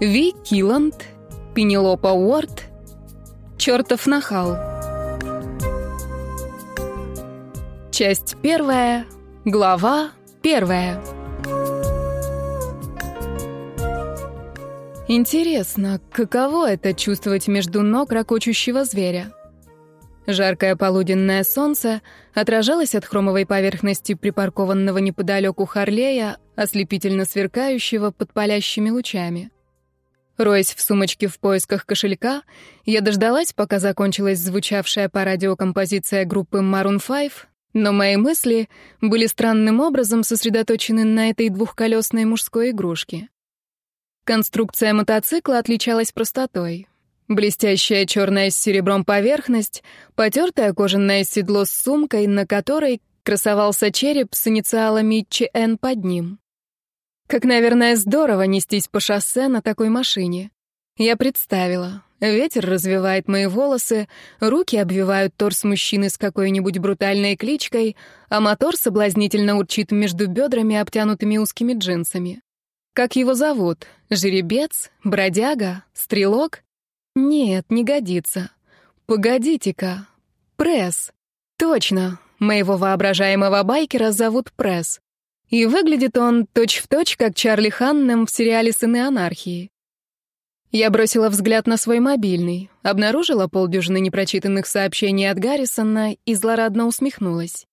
Ви Киланд, Пенелопа Уорд, Чертов нахал. Часть первая, глава первая. Интересно, каково это чувствовать между ног ракочущего зверя? Жаркое полуденное солнце отражалось от хромовой поверхности припаркованного неподалеку Харлея, ослепительно сверкающего под палящими лучами. Роясь в сумочке в поисках кошелька, я дождалась, пока закончилась звучавшая по радио композиция группы Maroon 5, но мои мысли были странным образом сосредоточены на этой двухколесной мужской игрушке. Конструкция мотоцикла отличалась простотой. Блестящая черная с серебром поверхность, потертое кожаное седло с сумкой, на которой красовался череп с инициалами ЧН под ним. Как, наверное, здорово нестись по шоссе на такой машине. Я представила. Ветер развивает мои волосы, руки обвивают торс мужчины с какой-нибудь брутальной кличкой, а мотор соблазнительно урчит между бедрами, обтянутыми узкими джинсами. Как его зовут? Жеребец? Бродяга? Стрелок? Нет, не годится. Погодите-ка. Пресс. Точно. Моего воображаемого байкера зовут Пресс. И выглядит он точь-в-точь, точь, как Чарли Ханнем в сериале «Сыны анархии». Я бросила взгляд на свой мобильный, обнаружила полдюжины непрочитанных сообщений от Гаррисона и злорадно усмехнулась.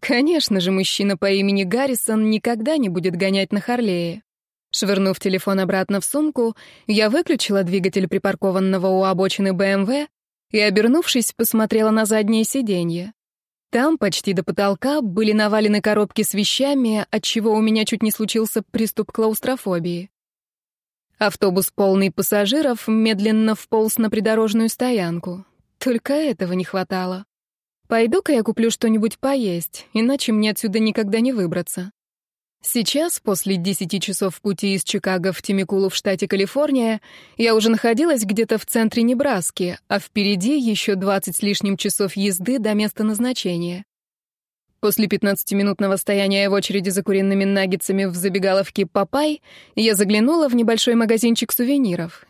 Конечно же, мужчина по имени Гаррисон никогда не будет гонять на Харлее. Швырнув телефон обратно в сумку, я выключила двигатель припаркованного у обочины БМВ эм и, обернувшись, посмотрела на заднее сиденье. Там, почти до потолка, были навалены коробки с вещами, отчего у меня чуть не случился приступ клаустрофобии. Автобус, полный пассажиров, медленно вполз на придорожную стоянку. Только этого не хватало. Пойду-ка я куплю что-нибудь поесть, иначе мне отсюда никогда не выбраться. Сейчас, после 10 часов пути из Чикаго в Тимикулу в штате Калифорния, я уже находилась где-то в центре Небраски, а впереди еще 20 с лишним часов езды до места назначения. После 15-минутного стояния в очереди за куриными наггетсами в забегаловке «Папай» я заглянула в небольшой магазинчик сувениров.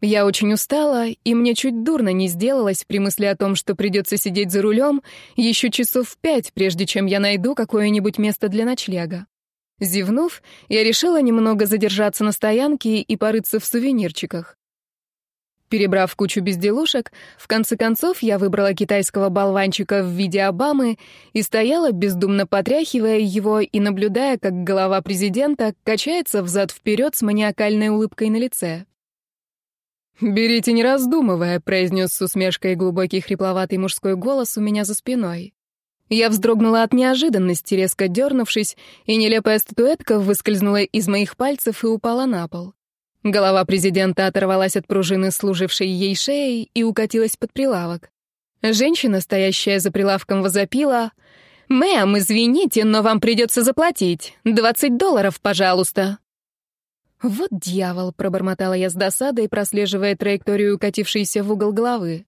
Я очень устала, и мне чуть дурно не сделалось при мысли о том, что придется сидеть за рулем еще часов пять, прежде чем я найду какое-нибудь место для ночлега. Зевнув, я решила немного задержаться на стоянке и порыться в сувенирчиках. Перебрав кучу безделушек, в конце концов я выбрала китайского болванчика в виде Обамы и стояла, бездумно потряхивая его и наблюдая, как голова президента качается взад-вперед с маниакальной улыбкой на лице. «Берите, не раздумывая», — произнес с усмешкой глубокий хрипловатый мужской голос у меня за спиной. Я вздрогнула от неожиданности, резко дернувшись, и нелепая статуэтка выскользнула из моих пальцев и упала на пол. Голова президента оторвалась от пружины, служившей ей шеей, и укатилась под прилавок. Женщина, стоящая за прилавком, возопила. «Мэм, извините, но вам придется заплатить. 20 долларов, пожалуйста». «Вот дьявол», — пробормотала я с досадой, прослеживая траекторию укатившейся в угол головы.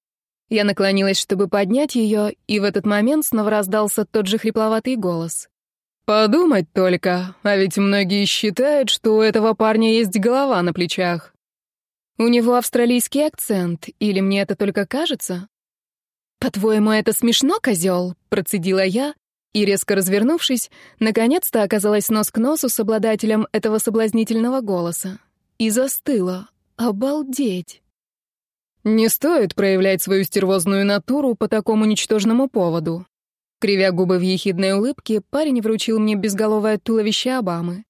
Я наклонилась, чтобы поднять ее, и в этот момент снова раздался тот же хрипловатый голос. «Подумать только, а ведь многие считают, что у этого парня есть голова на плечах». «У него австралийский акцент, или мне это только кажется?» «По-твоему, это смешно, козел?» — процедила я, и, резко развернувшись, наконец-то оказалась нос к носу с обладателем этого соблазнительного голоса. И застыла. «Обалдеть!» «Не стоит проявлять свою стервозную натуру по такому ничтожному поводу». Кривя губы в ехидной улыбке, парень вручил мне безголовое туловище Обамы.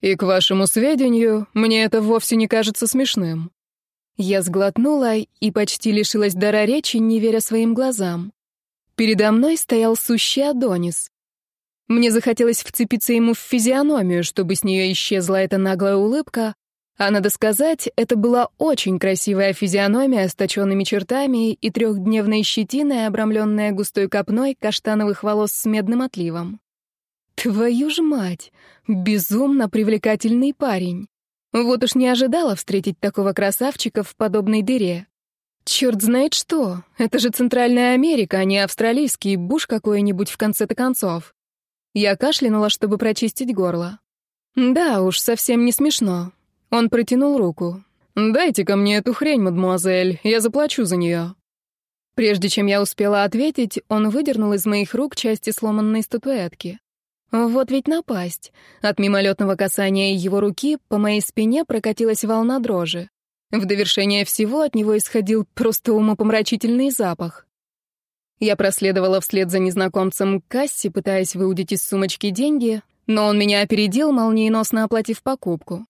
«И, к вашему сведению, мне это вовсе не кажется смешным». Я сглотнула и почти лишилась дара речи, не веря своим глазам. Передо мной стоял сущий Адонис. Мне захотелось вцепиться ему в физиономию, чтобы с нее исчезла эта наглая улыбка, а надо сказать, это была очень красивая физиономия с точенными чертами и трехдневной щетиной, обрамленная густой копной каштановых волос с медным отливом. Твою ж мать! Безумно привлекательный парень! Вот уж не ожидала встретить такого красавчика в подобной дыре. Черт знает что, это же Центральная Америка, а не австралийский буш какой-нибудь в конце-то концов. Я кашлянула, чтобы прочистить горло. Да уж, совсем не смешно. Он протянул руку. «Дайте-ка мне эту хрень, мадемуазель, я заплачу за нее». Прежде чем я успела ответить, он выдернул из моих рук части сломанной статуэтки. Вот ведь напасть. От мимолетного касания его руки по моей спине прокатилась волна дрожи. В довершение всего от него исходил просто умопомрачительный запах. Я проследовала вслед за незнакомцем к кассе, пытаясь выудить из сумочки деньги, но он меня опередил, молниеносно оплатив покупку.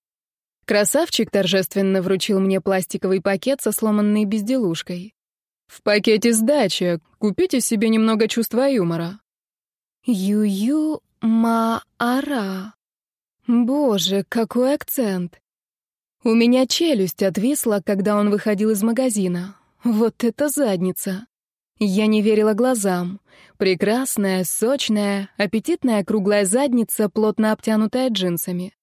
Красавчик торжественно вручил мне пластиковый пакет со сломанной безделушкой. «В пакете сдача. Купите себе немного чувства юмора». «Ю-ю-ма-ара». Боже, какой акцент! У меня челюсть отвисла, когда он выходил из магазина. Вот это задница! Я не верила глазам. Прекрасная, сочная, аппетитная круглая задница, плотно обтянутая джинсами.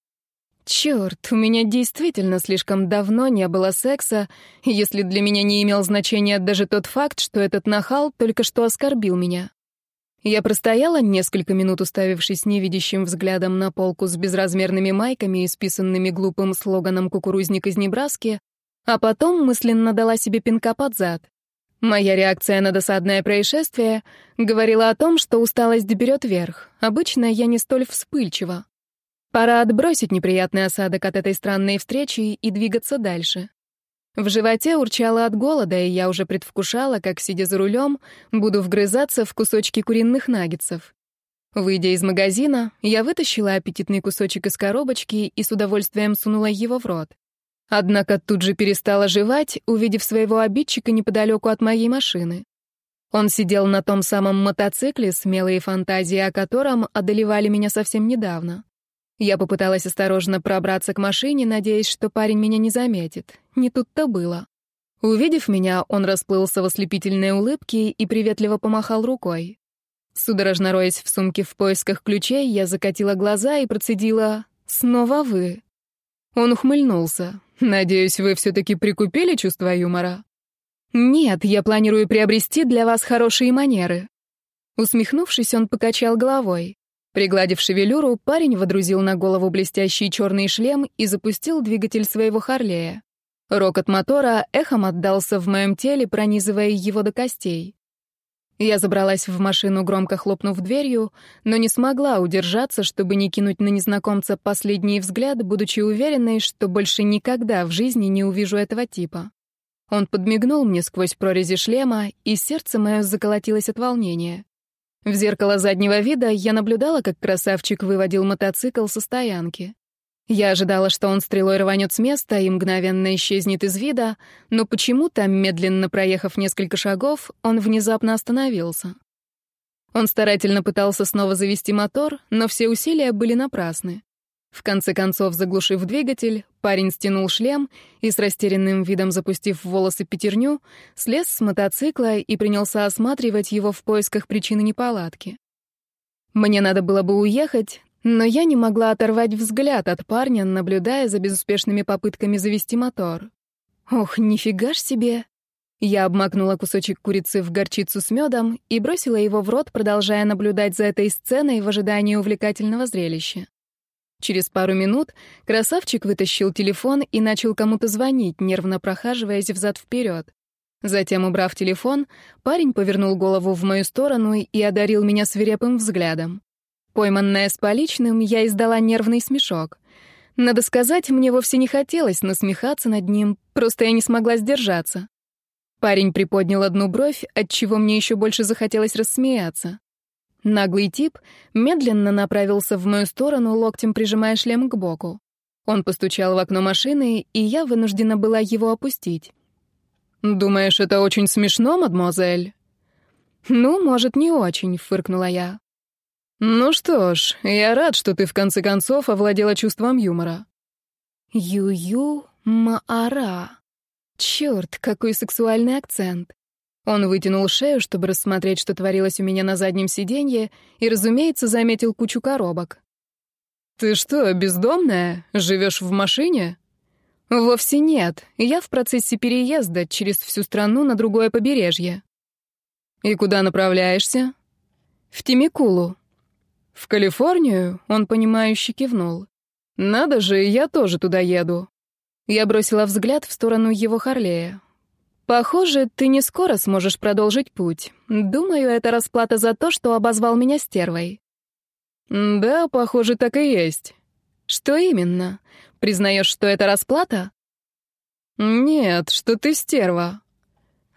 Черт, у меня действительно слишком давно не было секса, если для меня не имел значения даже тот факт, что этот нахал только что оскорбил меня. Я простояла несколько минут, уставившись невидящим взглядом на полку с безразмерными майками, исписанными глупым слоганом «Кукурузник из Небраски», а потом мысленно дала себе пинка под зад. Моя реакция на досадное происшествие говорила о том, что усталость берет верх. Обычно я не столь вспыльчива. Пора отбросить неприятный осадок от этой странной встречи и двигаться дальше. В животе урчало от голода, и я уже предвкушала, как, сидя за рулем, буду вгрызаться в кусочки куриных наггетсов. Выйдя из магазина, я вытащила аппетитный кусочек из коробочки и с удовольствием сунула его в рот. Однако тут же перестала жевать, увидев своего обидчика неподалеку от моей машины. Он сидел на том самом мотоцикле, смелые фантазии о котором одолевали меня совсем недавно. Я попыталась осторожно пробраться к машине, надеясь, что парень меня не заметит. Не тут-то было. Увидев меня, он расплылся в ослепительной улыбке и приветливо помахал рукой. Судорожно роясь в сумке в поисках ключей, я закатила глаза и процедила «Снова вы». Он ухмыльнулся. «Надеюсь, вы все-таки прикупили чувство юмора?» «Нет, я планирую приобрести для вас хорошие манеры». Усмехнувшись, он покачал головой. Пригладив шевелюру, парень водрузил на голову блестящий черный шлем и запустил двигатель своего Харлея. Рокот мотора эхом отдался в моем теле, пронизывая его до костей. Я забралась в машину, громко хлопнув дверью, но не смогла удержаться, чтобы не кинуть на незнакомца последний взгляд, будучи уверенной, что больше никогда в жизни не увижу этого типа. Он подмигнул мне сквозь прорези шлема, и сердце мое заколотилось от волнения. В зеркало заднего вида я наблюдала, как красавчик выводил мотоцикл со стоянки. Я ожидала, что он стрелой рванет с места и мгновенно исчезнет из вида, но почему-то, медленно проехав несколько шагов, он внезапно остановился. Он старательно пытался снова завести мотор, но все усилия были напрасны. В конце концов, заглушив двигатель, парень стянул шлем и с растерянным видом запустив в волосы пятерню, слез с мотоцикла и принялся осматривать его в поисках причины неполадки. Мне надо было бы уехать, но я не могла оторвать взгляд от парня, наблюдая за безуспешными попытками завести мотор. Ох, нифига ж себе! Я обмакнула кусочек курицы в горчицу с медом и бросила его в рот, продолжая наблюдать за этой сценой в ожидании увлекательного зрелища. Через пару минут красавчик вытащил телефон и начал кому-то звонить, нервно прохаживаясь взад-вперед. Затем, убрав телефон, парень повернул голову в мою сторону и одарил меня свирепым взглядом. Пойманная с поличным, я издала нервный смешок. Надо сказать, мне вовсе не хотелось насмехаться над ним, просто я не смогла сдержаться. Парень приподнял одну бровь, отчего мне еще больше захотелось рассмеяться. Наглый тип медленно направился в мою сторону, локтем прижимая шлем к боку. Он постучал в окно машины, и я вынуждена была его опустить. «Думаешь, это очень смешно, мадемуазель?» «Ну, может, не очень», — фыркнула я. «Ну что ж, я рад, что ты в конце концов овладела чувством юмора». «Ю-ю-маара». Чёрт, какой сексуальный акцент. Он вытянул шею, чтобы рассмотреть, что творилось у меня на заднем сиденье, и, разумеется, заметил кучу коробок. «Ты что, бездомная? Живешь в машине?» «Вовсе нет. Я в процессе переезда через всю страну на другое побережье». «И куда направляешься?» «В Тимикулу». «В Калифорнию?» — он, понимающе кивнул. «Надо же, я тоже туда еду». Я бросила взгляд в сторону его Харлея. Похоже, ты не скоро сможешь продолжить путь. Думаю, это расплата за то, что обозвал меня стервой. Да, похоже, так и есть. Что именно? Признаешь, что это расплата? Нет, что ты стерва.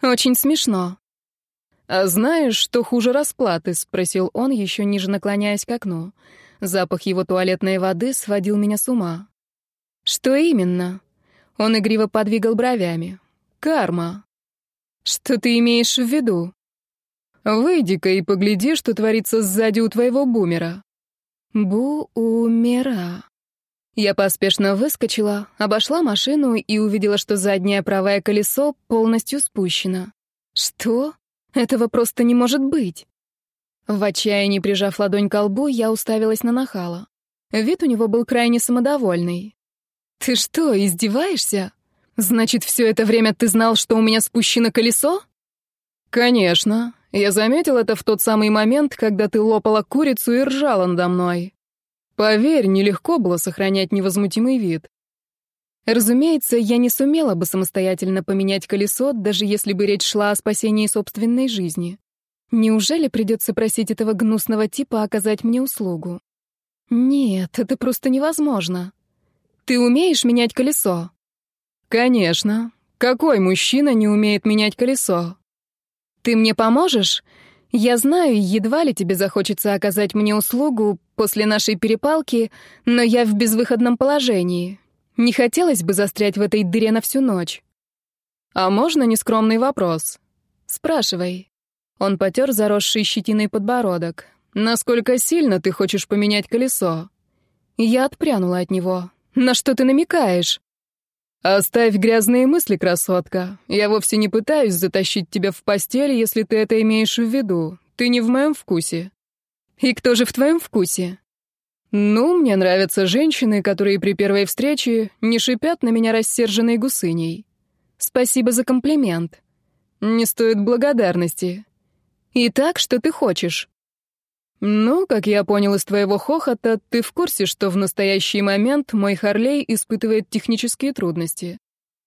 Очень смешно. А знаешь, что хуже расплаты? Спросил он, еще ниже наклоняясь к окну. Запах его туалетной воды сводил меня с ума. Что именно? Он игриво подвигал бровями. Карма. Что ты имеешь в виду? Выйди-ка и погляди, что творится сзади у твоего бумера. Бумера. Я поспешно выскочила, обошла машину и увидела, что заднее правое колесо полностью спущено. Что? Этого просто не может быть. В отчаянии, прижав ладонь к лбу, я уставилась на нахала. Вид у него был крайне самодовольный. «Ты что, издеваешься?» Значит, все это время ты знал, что у меня спущено колесо? Конечно. Я заметил это в тот самый момент, когда ты лопала курицу и ржала надо мной. Поверь, нелегко было сохранять невозмутимый вид. Разумеется, я не сумела бы самостоятельно поменять колесо, даже если бы речь шла о спасении собственной жизни. Неужели придется просить этого гнусного типа оказать мне услугу? Нет, это просто невозможно. Ты умеешь менять колесо? «Конечно. Какой мужчина не умеет менять колесо?» «Ты мне поможешь? Я знаю, едва ли тебе захочется оказать мне услугу после нашей перепалки, но я в безвыходном положении. Не хотелось бы застрять в этой дыре на всю ночь». «А можно нескромный вопрос?» «Спрашивай». Он потер заросший щетиной подбородок. «Насколько сильно ты хочешь поменять колесо?» Я отпрянула от него. «На что ты намекаешь?» «Оставь грязные мысли, красотка. Я вовсе не пытаюсь затащить тебя в постель, если ты это имеешь в виду. Ты не в моем вкусе». «И кто же в твоем вкусе?» «Ну, мне нравятся женщины, которые при первой встрече не шипят на меня рассерженной гусыней. Спасибо за комплимент. Не стоит благодарности. И так, что ты хочешь?» «Ну, как я понял из твоего хохота, ты в курсе, что в настоящий момент мой Харлей испытывает технические трудности.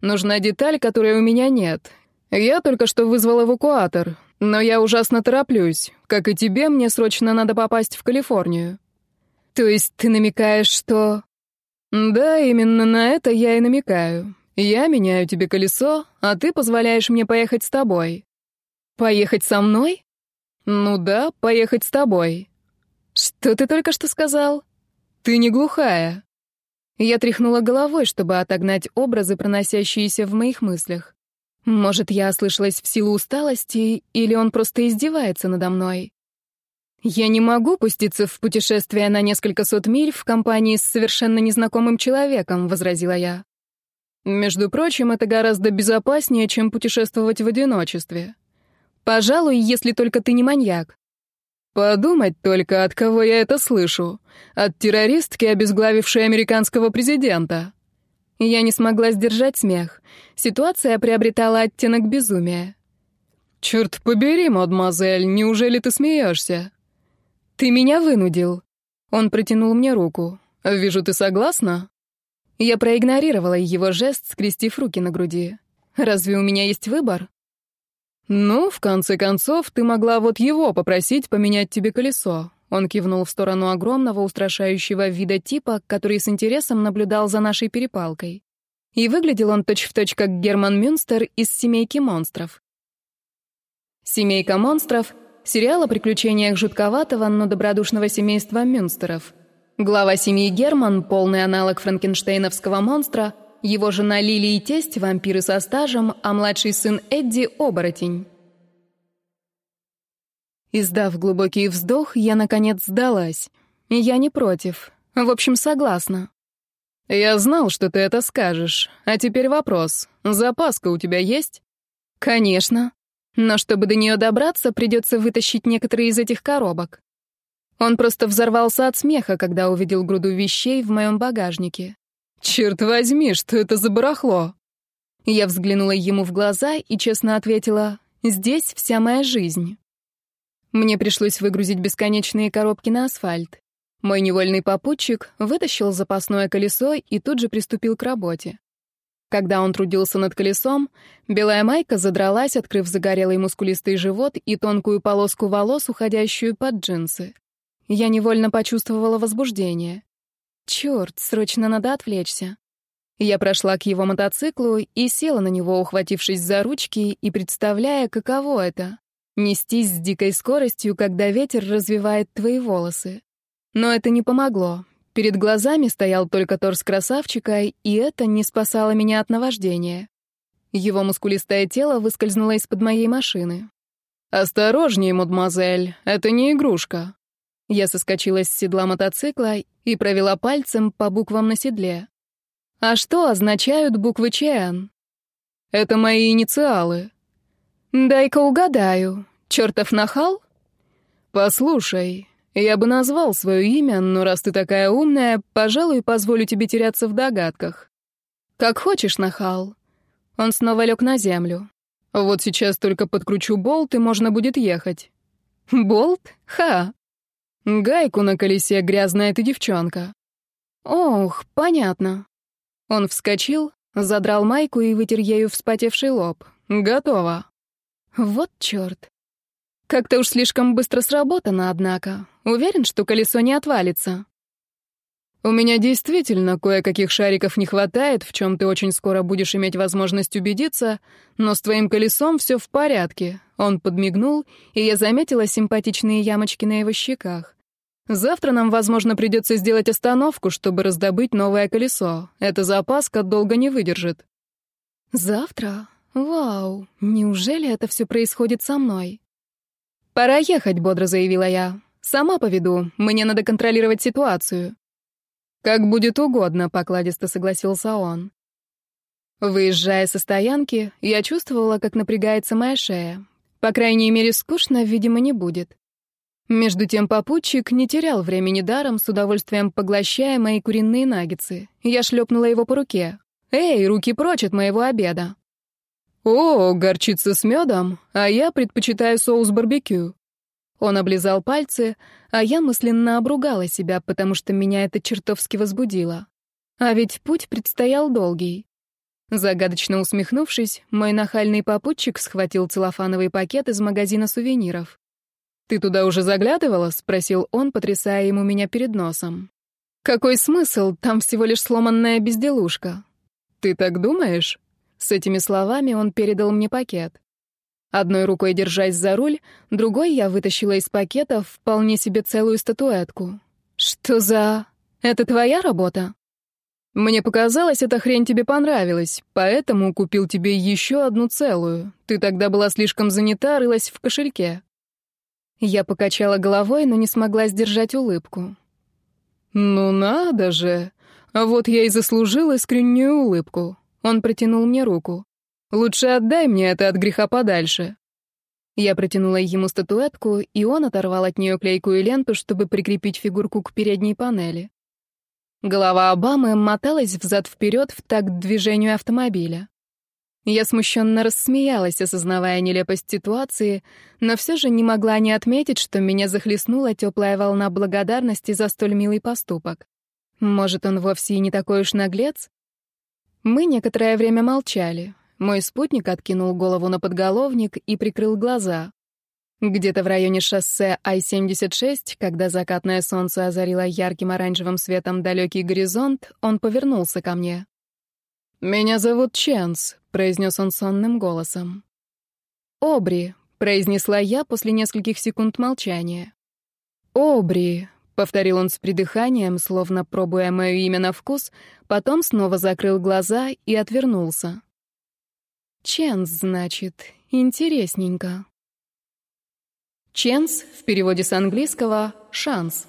Нужна деталь, которой у меня нет. Я только что вызвал эвакуатор, но я ужасно тороплюсь. Как и тебе, мне срочно надо попасть в Калифорнию». «То есть ты намекаешь, что...» «Да, именно на это я и намекаю. Я меняю тебе колесо, а ты позволяешь мне поехать с тобой». «Поехать со мной?» «Ну да, поехать с тобой». «Что ты только что сказал?» «Ты не глухая». Я тряхнула головой, чтобы отогнать образы, проносящиеся в моих мыслях. Может, я ослышалась в силу усталости, или он просто издевается надо мной. Я не могу пуститься в путешествие на несколько сот миль в компании с совершенно незнакомым человеком, возразила я. Между прочим, это гораздо безопаснее, чем путешествовать в одиночестве. Пожалуй, если только ты не маньяк. Подумать только, от кого я это слышу. От террористки, обезглавившей американского президента. Я не смогла сдержать смех. Ситуация приобретала оттенок безумия. «Черт побери, мадемуазель, неужели ты смеешься?» «Ты меня вынудил». Он протянул мне руку. «Вижу, ты согласна?» Я проигнорировала его жест, скрестив руки на груди. «Разве у меня есть выбор?» «Ну, в конце концов, ты могла вот его попросить поменять тебе колесо». Он кивнул в сторону огромного устрашающего вида типа, который с интересом наблюдал за нашей перепалкой. И выглядел он точь-в-точь точь как Герман Мюнстер из «Семейки монстров». «Семейка монстров» — сериал о приключениях жутковатого, но добродушного семейства Мюнстеров. Глава семьи Герман, полный аналог франкенштейновского монстра — его жена Лили и тесть – вампиры со стажем, а младший сын Эдди – оборотень. Издав глубокий вздох, я, наконец, сдалась. Я не против. В общем, согласна. «Я знал, что ты это скажешь. А теперь вопрос. Запаска у тебя есть?» «Конечно. Но чтобы до нее добраться, придется вытащить некоторые из этих коробок». Он просто взорвался от смеха, когда увидел груду вещей в моем багажнике. «Черт возьми, что это за барахло?» Я взглянула ему в глаза и честно ответила «Здесь вся моя жизнь». Мне пришлось выгрузить бесконечные коробки на асфальт. Мой невольный попутчик вытащил запасное колесо и тут же приступил к работе. Когда он трудился над колесом, белая майка задралась, открыв загорелый мускулистый живот и тонкую полоску волос, уходящую под джинсы. Я невольно почувствовала возбуждение. Черт, срочно надо отвлечься. Я прошла к его мотоциклу и села на него, ухватившись за ручки и представляя, каково это — нестись с дикой скоростью, когда ветер развивает твои волосы. Но это не помогло. Перед глазами стоял только торс красавчика, и это не спасало меня от наваждения. Его мускулистое тело выскользнуло из-под моей машины. «Осторожнее, мадемуазель, это не игрушка», я соскочила с седла мотоцикла и провела пальцем по буквам на седле. А что означают буквы ЧН? Это мои инициалы. Дай-ка угадаю. Чертов нахал? Послушай, я бы назвал свое имя, но раз ты такая умная, пожалуй, позволю тебе теряться в догадках. Как хочешь, нахал. Он снова лег на землю. Вот сейчас только подкручу болт, и можно будет ехать. Болт? Ха! Гайку на колесе грязная ты девчонка. Ох, понятно. Он вскочил, задрал майку и вытер ею вспотевший лоб. Готово. Вот чёрт. Как-то уж слишком быстро сработано, однако. Уверен, что колесо не отвалится. У меня действительно кое-каких шариков не хватает, в чем ты очень скоро будешь иметь возможность убедиться, но с твоим колесом все в порядке. Он подмигнул, и я заметила симпатичные ямочки на его щеках. Завтра нам, возможно, придется сделать остановку, чтобы раздобыть новое колесо. Эта запаска долго не выдержит». «Завтра? Вау! Неужели это все происходит со мной?» «Пора ехать», — бодро заявила я. «Сама поведу. Мне надо контролировать ситуацию». «Как будет угодно», — покладисто согласился он. Выезжая со стоянки, я чувствовала, как напрягается моя шея. По крайней мере, скучно, видимо, не будет. Между тем попутчик не терял времени даром, с удовольствием поглощая мои куриные наггетсы. Я шлепнула его по руке. «Эй, руки прочь от моего обеда!» «О, горчица с медом, а я предпочитаю соус барбекю». Он облизал пальцы, а я мысленно обругала себя, потому что меня это чертовски возбудило. А ведь путь предстоял долгий. Загадочно усмехнувшись, мой нахальный попутчик схватил целлофановый пакет из магазина сувениров. «Ты туда уже заглядывала?» — спросил он, потрясая ему меня перед носом. «Какой смысл? Там всего лишь сломанная безделушка». «Ты так думаешь?» С этими словами он передал мне пакет. Одной рукой держась за руль, другой я вытащила из пакета вполне себе целую статуэтку. «Что за... Это твоя работа?» «Мне показалось, эта хрень тебе понравилась, поэтому купил тебе еще одну целую. Ты тогда была слишком занята, рылась в кошельке». Я покачала головой, но не смогла сдержать улыбку. «Ну надо же! А вот я и заслужил искреннюю улыбку». Он протянул мне руку. «Лучше отдай мне это от греха подальше». Я протянула ему статуэтку, и он оторвал от нее клейкую ленту, чтобы прикрепить фигурку к передней панели. Голова Обамы моталась взад-вперед в такт движению автомобиля. Я смущенно рассмеялась, осознавая нелепость ситуации, но все же не могла не отметить, что меня захлестнула теплая волна благодарности за столь милый поступок. Может, он вовсе и не такой уж наглец? Мы некоторое время молчали. Мой спутник откинул голову на подголовник и прикрыл глаза. Где-то в районе шоссе Ай-76, когда закатное солнце озарило ярким оранжевым светом далекий горизонт, он повернулся ко мне. «Меня зовут Ченс», — произнес он сонным голосом. «Обри», — произнесла я после нескольких секунд молчания. «Обри», — повторил он с придыханием, словно пробуя мое имя на вкус, потом снова закрыл глаза и отвернулся. «Ченс, значит, интересненько». «Ченс» в переводе с английского «шанс».